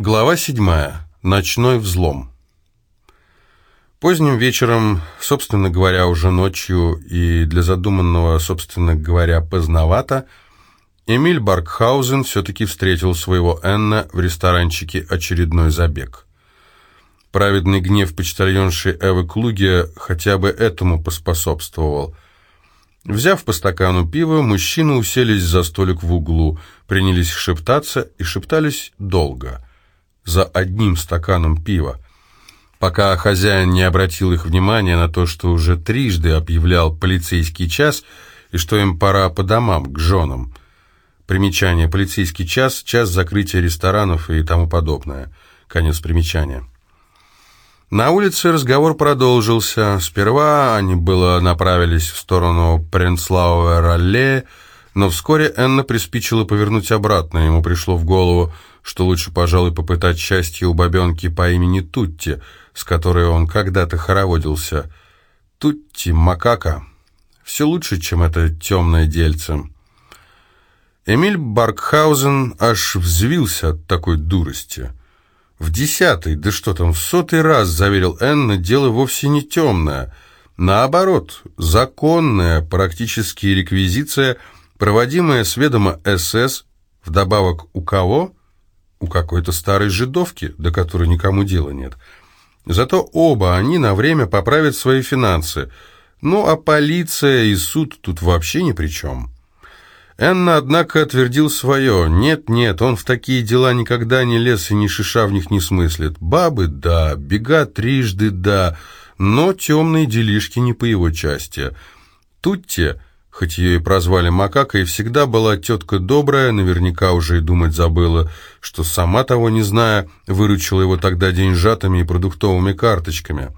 Глава 7. Ночной взлом. Поздним вечером, собственно говоря, уже ночью и для задуманного, собственно говоря, поздновато, Эмиль Баркхаузен все-таки встретил своего Энна в ресторанчике «Очередной забег». Праведный гнев почтальонши Эвы Клуги хотя бы этому поспособствовал. Взяв по стакану пива, мужчины уселись за столик в углу, принялись шептаться и шептались долго – за одним стаканом пива, пока хозяин не обратил их внимания на то, что уже трижды объявлял полицейский час и что им пора по домам, к женам. Примечание «полицейский час», час закрытия ресторанов и тому подобное. Конец примечания. На улице разговор продолжился. Сперва они было направились в сторону Пренслауэр-Алле, но вскоре Энна приспичила повернуть обратно. Ему пришло в голову, что лучше, пожалуй, попытать счастье у бабенки по имени Тутти, с которой он когда-то хороводился. Тутти, макака. Все лучше, чем это темное дельце. Эмиль Баркхаузен аж взвился от такой дурости. В десятый, да что там, в сотый раз, заверил Энна, дело вовсе не темное. Наоборот, законная, практически реквизиция, проводимая с ведома СС, вдобавок у кого? У какой-то старой жидовки, до которой никому дела нет. Зато оба они на время поправят свои финансы. Ну, а полиция и суд тут вообще ни при чем. Энна, однако, отвердил свое. Нет-нет, он в такие дела никогда не лез и ни шиша в них не смыслит. Бабы – да, бега трижды – да, но темные делишки не по его части. Тут-те Хоть ее и прозвали Макакой, всегда была тетка добрая, наверняка уже и думать забыла, что сама того не зная, выручила его тогда деньжатами и продуктовыми карточками.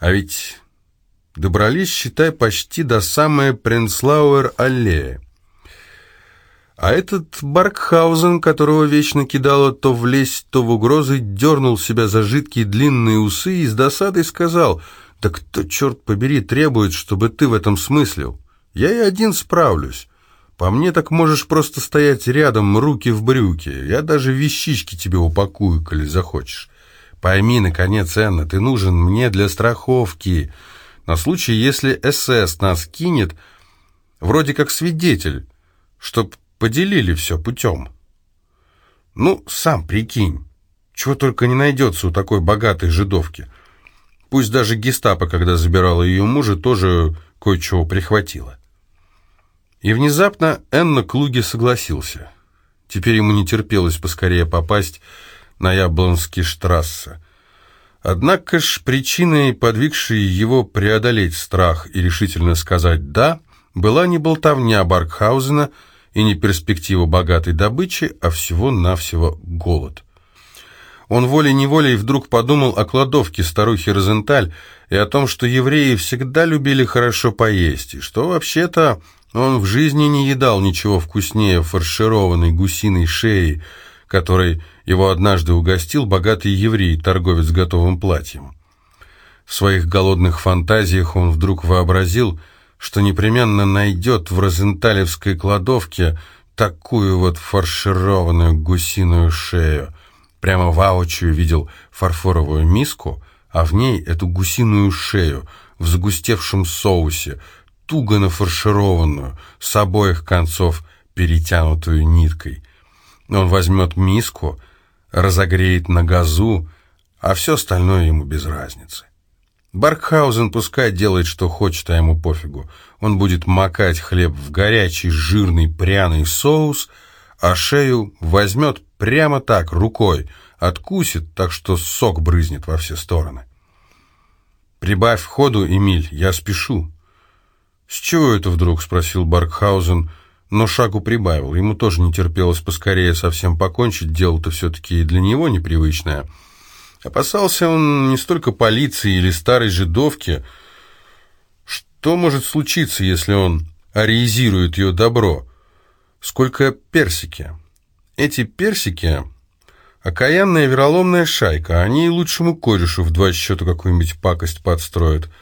А ведь добрались, считай, почти до самой Пренслауэр-аллеи. А этот Баркхаузен, которого вечно кидало то в лезь, то в угрозы, дернул себя за жидкие длинные усы и с досадой сказал, «Да кто, черт побери, требует, чтобы ты в этом смыслил?» Я и один справлюсь. По мне так можешь просто стоять рядом, руки в брюки. Я даже вещички тебе упакую, коли захочешь. Пойми, наконец, Энна, ты нужен мне для страховки. На случай, если СС нас кинет, вроде как свидетель, чтоб поделили все путем. Ну, сам прикинь, чего только не найдется у такой богатой жидовки. Пусть даже гестапо, когда забирала ее мужа, тоже кое-чего прихватила. И внезапно Энна Клуги согласился. Теперь ему не терпелось поскорее попасть на Яблонский штрассе. Однако ж причиной, подвигшей его преодолеть страх и решительно сказать «да», была не болтовня Баркхаузена и не перспектива богатой добычи, а всего-навсего голод. Он волей-неволей вдруг подумал о кладовке старухи Розенталь и о том, что евреи всегда любили хорошо поесть, и что вообще-то он в жизни не едал ничего вкуснее фаршированной гусиной шеи, которой его однажды угостил богатый еврей, торговец готовым платьем. В своих голодных фантазиях он вдруг вообразил, что непременно найдет в розенталевской кладовке такую вот фаршированную гусиную шею. Прямо воочию видел фарфоровую миску, а в ней эту гусиную шею в загустевшем соусе, туго нафаршированную, с обоих концов перетянутую ниткой. Он возьмет миску, разогреет на газу, а все остальное ему без разницы. Баркхаузен пускай делает, что хочет, а ему пофигу. Он будет макать хлеб в горячий, жирный, пряный соус, а шею возьмет прямо так, рукой, откусит, так что сок брызнет во все стороны. «Прибавь ходу, Эмиль, я спешу», «С чего это вдруг?» — спросил Баркхаузен, но шагу прибавил. Ему тоже не терпелось поскорее совсем покончить, дело-то все-таки и для него непривычное. Опасался он не столько полиции или старой жидовки. Что может случиться, если он ариизирует ее добро? Сколько персики. Эти персики — окаянная вероломная шайка, они и лучшему корешу в два счета какую-нибудь пакость подстроят —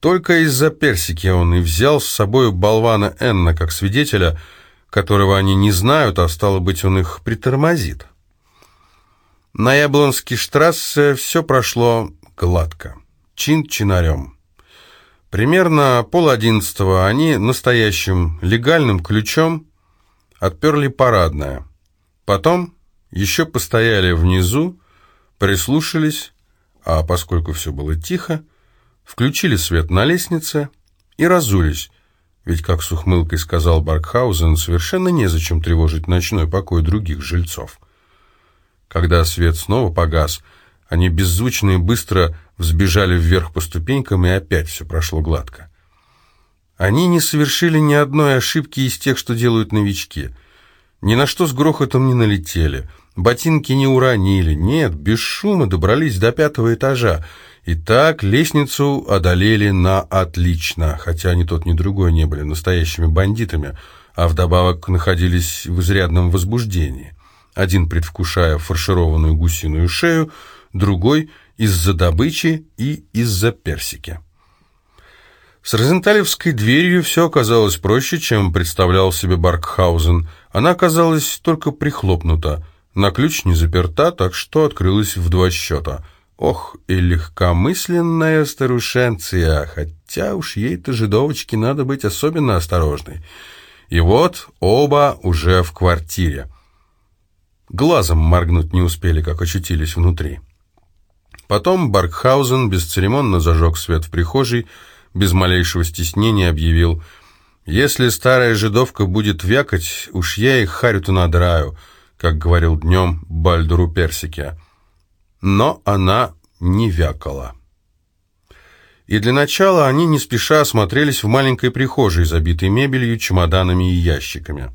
только из-за персики он и взял с собой болвана Энна как свидетеля, которого они не знают, а стало быть, он их притормозит. На Яблонский штрассе все прошло гладко, чин-чинарем. Примерно пол одиннадцатого они настоящим легальным ключом отперли парадное. Потом еще постояли внизу, прислушались, а поскольку все было тихо, включили свет на лестнице и разулись, ведь, как с ухмылкой сказал Баркхаузен, совершенно незачем тревожить ночной покой других жильцов. Когда свет снова погас, они беззвучно и быстро взбежали вверх по ступенькам, и опять все прошло гладко. Они не совершили ни одной ошибки из тех, что делают новички. Ни на что с грохотом не налетели, ботинки не уронили, нет, без шума добрались до пятого этажа, и так лестницу одолели на отлично, хотя ни тот, ни другой не были настоящими бандитами, а вдобавок находились в изрядном возбуждении. Один предвкушая фаршированную гусиную шею, другой из-за добычи и из-за персики. С Розенталевской дверью все оказалось проще, чем представлял себе Баркхаузен. Она оказалась только прихлопнута, на ключ не заперта, так что открылась в два счета. Ох, и легкомысленная старушенция, хотя уж ей-то жидовочке надо быть особенно осторожной. И вот оба уже в квартире. Глазом моргнуть не успели, как очутились внутри. Потом Баркхаузен бесцеремонно зажег свет в прихожей, без малейшего стеснения объявил, «Если старая жидовка будет вякать, уж я и харю-то надраю», как говорил днем Бальдуру Персике. Но она не вякала. И для начала они не спеша осмотрелись в маленькой прихожей, забитой мебелью, чемоданами и ящиками.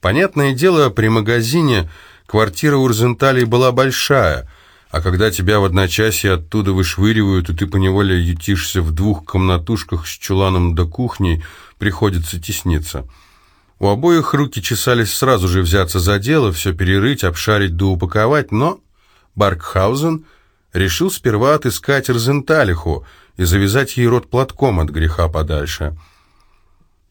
Понятное дело, при магазине квартира у Розенталей была большая, а когда тебя в одночасье оттуда вышвыривают, и ты поневоле ютишься в двух комнатушках с чуланом до кухни, приходится тесниться. У обоих руки чесались сразу же взяться за дело, все перерыть, обшарить да упаковать, но Баркхаузен решил сперва отыскать Розенталиху и завязать ей рот платком от греха подальше –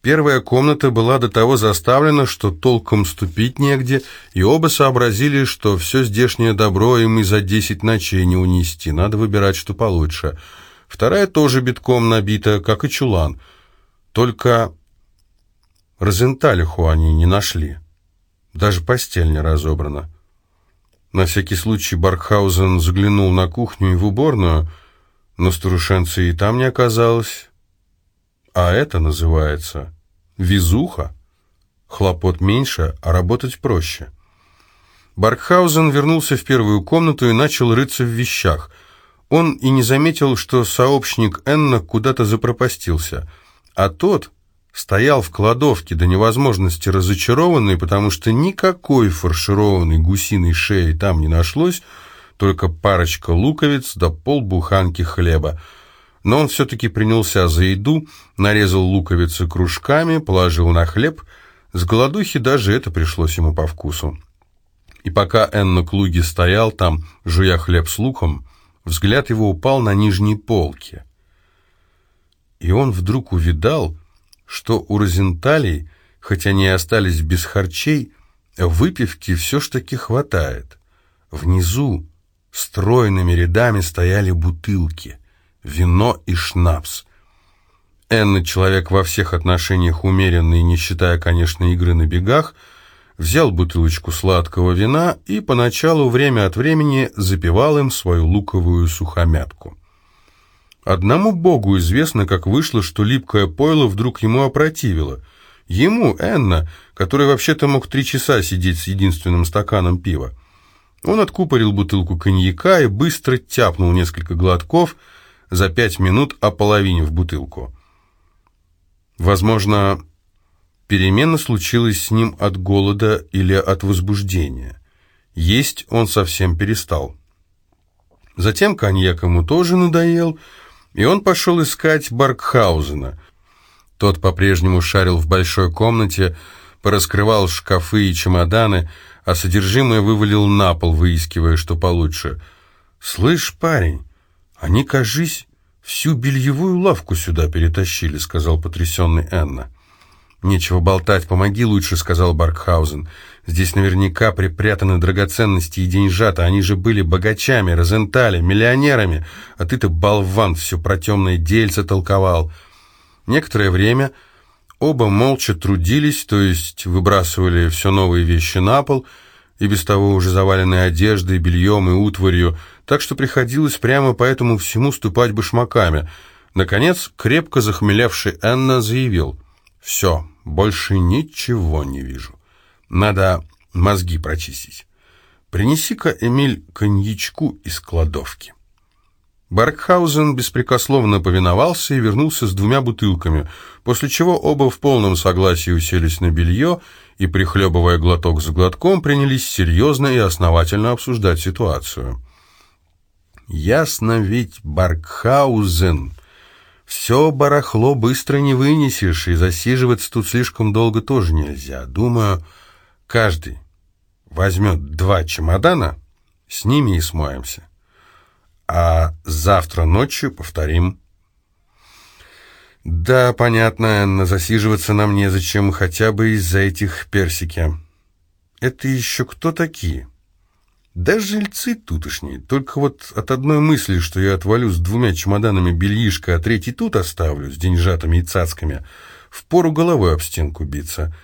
Первая комната была до того заставлена, что толком ступить негде, и оба сообразили, что все здешнее добро им и за десять ночей не унести, надо выбирать, что получше. Вторая тоже битком набита, как и чулан. Только Розенталиху они не нашли. Даже постель не разобрана. На всякий случай Баркхаузен заглянул на кухню и в уборную, но старушенцы и там не оказалось. А это называется везуха. Хлопот меньше, а работать проще. Баркхаузен вернулся в первую комнату и начал рыться в вещах. Он и не заметил, что сообщник Энна куда-то запропастился, а тот стоял в кладовке до невозможности разочарованный, потому что никакой фаршированной гусиной шеи там не нашлось, только парочка луковиц да полбуханки хлеба — но он все-таки принялся за еду, нарезал луковицы кружками, положил на хлеб. С голодухи даже это пришлось ему по вкусу. И пока Энна Клуги стоял там, жуя хлеб с луком, взгляд его упал на нижней полке. И он вдруг увидал, что у Розенталей, хоть они и остались без харчей, выпивки все ж таки хватает. Внизу стройными рядами стояли бутылки вино и шнапс. Энна, человек во всех отношениях умеренный, не считая, конечно, игры на бегах, взял бутылочку сладкого вина и поначалу время от времени запивал им свою луковую сухомятку. Одному богу известно, как вышло, что липкое пойло вдруг ему опротивило. Ему, Энна, который вообще-то мог три часа сидеть с единственным стаканом пива. Он откупорил бутылку коньяка и быстро тяпнул несколько глотков – за пять минут ополовинив бутылку. Возможно, перемена случилась с ним от голода или от возбуждения. Есть он совсем перестал. Затем коньяк ему тоже надоел, и он пошел искать Баркхаузена. Тот по-прежнему шарил в большой комнате, пораскрывал шкафы и чемоданы, а содержимое вывалил на пол, выискивая, что получше. «Слышь, парень, «Они, кажись, всю бельевую лавку сюда перетащили», — сказал потрясенный Энна. «Нечего болтать, помоги лучше», — сказал Баркхаузен. «Здесь наверняка припрятаны драгоценности и деньжата. Они же были богачами, розентали, миллионерами. А ты-то, болван, все про темное дельце толковал». Некоторое время оба молча трудились, то есть выбрасывали все новые вещи на пол, и без того уже заваленные одеждой, бельем и утварью, так что приходилось прямо по этому всему ступать башмаками. Наконец, крепко захмелевший Энна заявил, «Все, больше ничего не вижу. Надо мозги прочистить. Принеси-ка, Эмиль, коньячку из кладовки». Баркхаузен беспрекословно повиновался и вернулся с двумя бутылками, после чего оба в полном согласии уселись на белье и, прихлебывая глоток за глотком, принялись серьезно и основательно обсуждать ситуацию. «Ясно ведь, Баркхаузен, все барахло быстро не вынесешь, и засиживаться тут слишком долго тоже нельзя. Думаю, каждый возьмет два чемодана, с ними и смоемся» а завтра ночью повторим. Да, понятно, Энна, засиживаться нам незачем, хотя бы из-за этих персики. Это еще кто такие? Да жильцы тутошние, только вот от одной мысли, что я отвалю с двумя чемоданами бельишко, а третий тут оставлю, с деньжатами и цацками, впору головой об стенку биться.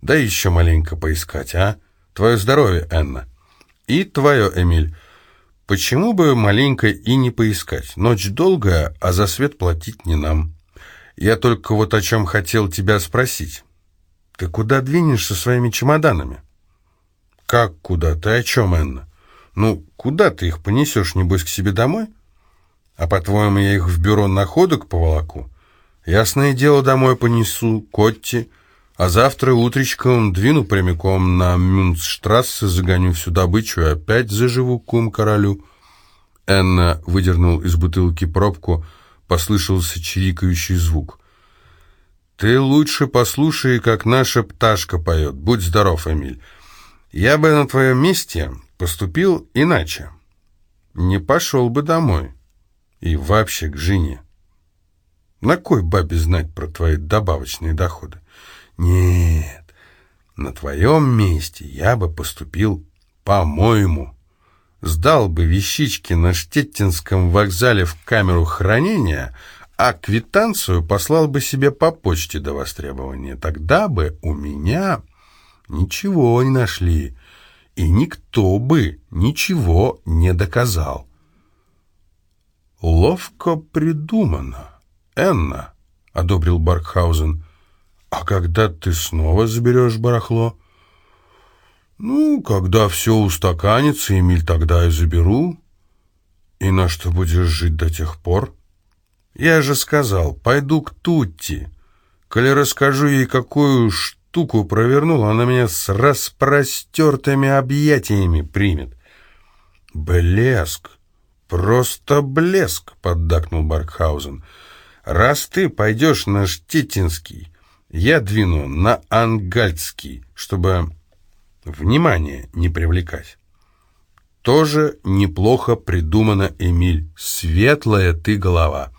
Да еще маленько поискать, а? Твое здоровье, Энна. И твое, Эмиль. Почему бы маленько и не поискать? Ночь долгая, а за свет платить не нам. Я только вот о чем хотел тебя спросить. Ты куда двинешься своими чемоданами? Как куда? Ты о чем, Энна? Ну, куда ты их понесешь, небось, к себе домой? А по-твоему, я их в бюро находок поволоку? Ясное дело, домой понесу, Котти. А завтра утречком двину прямиком на Мюнцштрассе, загоню всю добычу и опять заживу кум королю. Энна выдернул из бутылки пробку, послышался чирикающий звук. «Ты лучше послушай, как наша пташка поет. Будь здоров, Эмиль. Я бы на твоем месте поступил иначе. Не пошел бы домой. И вообще к жене. На кой бабе знать про твои добавочные доходы? Нет, на твоем месте я бы поступил по-моему. Сдал бы вещички на Штеттинском вокзале в камеру хранения, а квитанцию послал бы себе по почте до востребования. Тогда бы у меня ничего не нашли, и никто бы ничего не доказал. «Ловко придумано, Энна», — одобрил Баркхаузен. «А когда ты снова заберешь барахло?» «Ну, когда все устаканится, Эмиль, тогда и заберу. И на что будешь жить до тех пор?» «Я же сказал, пойду к Тутти. Коли расскажу ей, какую штуку провернул, она меня с распростертыми объятиями примет». «Блеск! Просто блеск!» — поддакнул Баркхаузен. «Раз ты пойдешь на Штетинский, я двину на Ангальский, чтобы внимание не привлекать. Тоже неплохо придумано, Эмиль. Светлая ты голова.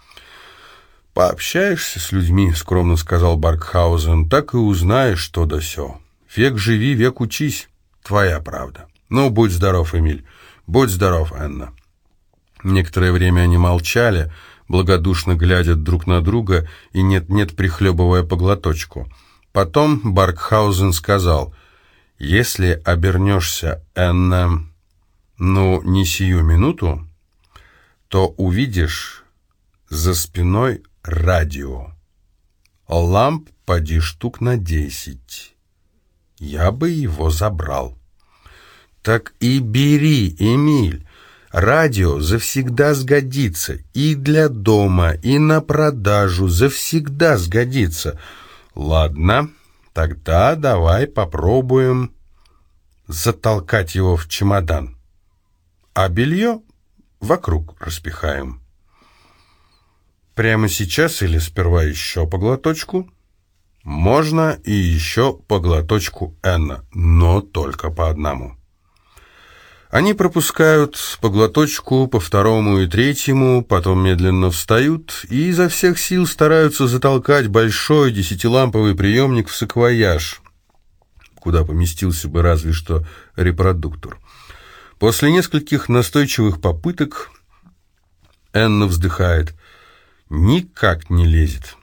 Пообщаешься с людьми, скромно сказал Баркхаузен, так и узнаешь, что да сё. Век живи, век учись. Твоя правда. Ну, будь здоров, Эмиль. Будь здоров, Анна. Некоторое время они молчали, благодушно глядя друг на друга и нет-нет прихлебывая по глоточку. Потом Баркхаузен сказал, «Если обернешься, Энна, ну, не сию минуту, то увидишь за спиной радио. Ламп поди штук на десять. Я бы его забрал». «Так и бери, Эмиль!» Радио завсегда сгодится и для дома, и на продажу, завсегда сгодится. Ладно, тогда давай попробуем затолкать его в чемодан, а белье вокруг распихаем. Прямо сейчас или сперва еще по глоточку? Можно и еще по глоточку но только по одному. Они пропускают по глоточку, по второму и третьему, потом медленно встают и изо всех сил стараются затолкать большой десятиламповый приемник в саквояж, куда поместился бы разве что репродуктор. После нескольких настойчивых попыток Энна вздыхает. Никак не лезет.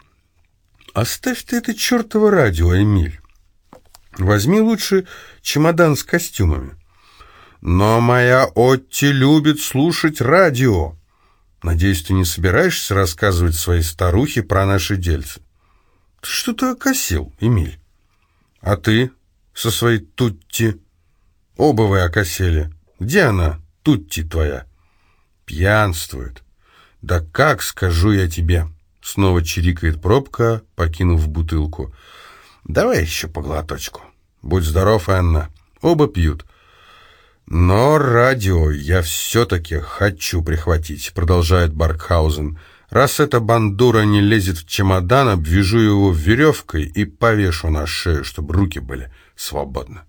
«Оставь ты это чертово радио, Эмиль. Возьми лучше чемодан с костюмами». «Но моя Отти любит слушать радио. Надеюсь, ты не собираешься рассказывать своей старухе про наши дельцы?» «Ты что-то окосил, Эмиль. А ты со своей Тутти? Оба вы окосели. Где она, Тутти твоя?» «Пьянствует. Да как, скажу я тебе?» Снова чирикает пробка, покинув бутылку. «Давай еще по глоточку. Будь здоров, Анна. Оба пьют». «Но радио я все-таки хочу прихватить», — продолжает Баркхаузен. «Раз эта бандура не лезет в чемодан, обвяжу его веревкой и повешу на шею, чтобы руки были свободны».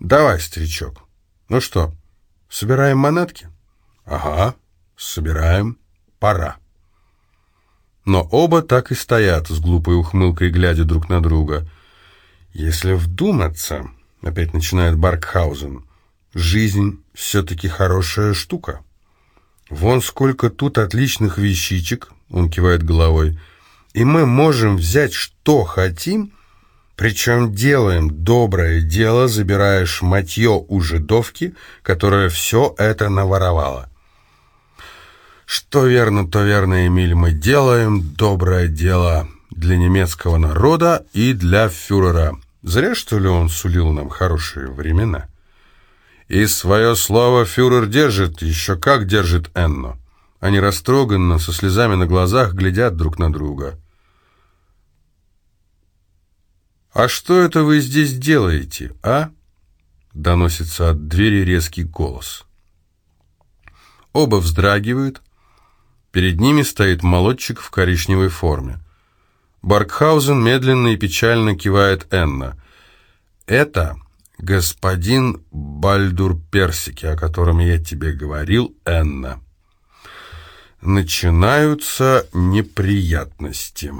«Давай, старичок. Ну что, собираем манатки?» «Ага, собираем. Пора». Но оба так и стоят, с глупой ухмылкой глядя друг на друга. «Если вдуматься», — опять начинает Баркхаузен, — Жизнь все-таки хорошая штука. Вон сколько тут отличных вещичек, он кивает головой, и мы можем взять что хотим, причем делаем доброе дело, забирая шматье у жидовки, которая все это наворовала. Что верно, то верно, Эмиль, мы делаем доброе дело для немецкого народа и для фюрера. Зря, что ли, он сулил нам хорошие времена?» И свое слово фюрер держит, еще как держит Энно. Они растроганно, со слезами на глазах, глядят друг на друга. «А что это вы здесь делаете, а?» Доносится от двери резкий голос. Оба вздрагивают. Перед ними стоит молодчик в коричневой форме. Баркхаузен медленно и печально кивает Энна. «Это господин Бальдур Персики, о котором я тебе говорил, Энна. Начинаются неприятности».